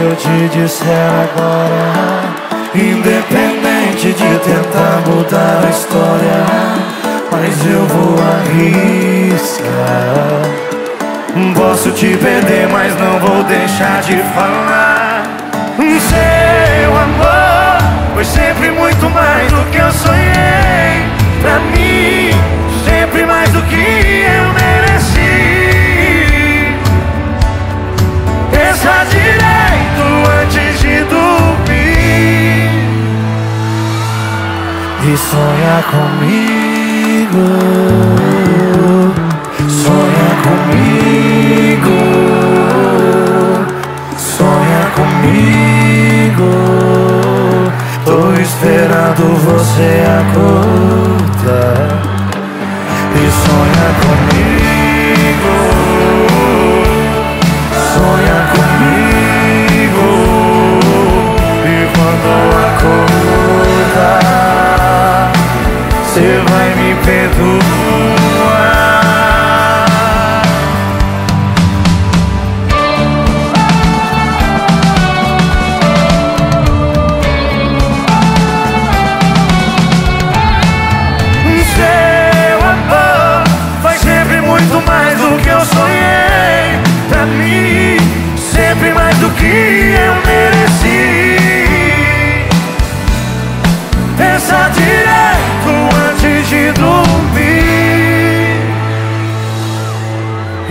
eu te disser agora. Independente de tentar mudar a história Mas eu vou arriscar. Posso te perder, mas não vou deixar de falar. Seu amor foi sempre muito mais do que eu sonhei E sonha comigo. Sonha comigo. Sonha comigo. Tô esperando você acordar. E sonha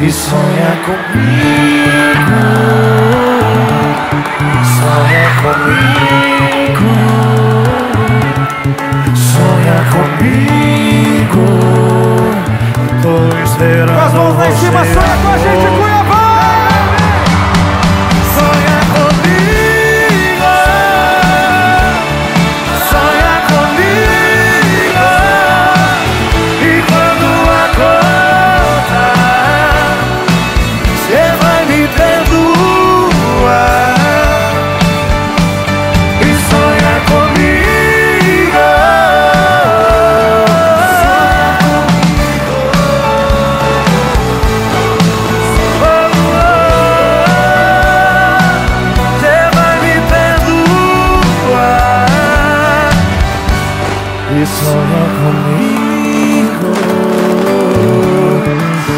E sonha comigo. Sonha comigo. Sonha comigo. Tô esperando Com as mãos lá em cima, sonha com a gente, Cunha! e sonha comigo.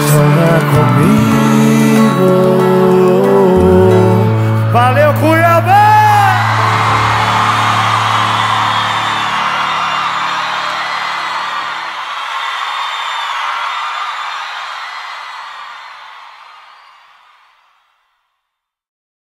Sonha comigo.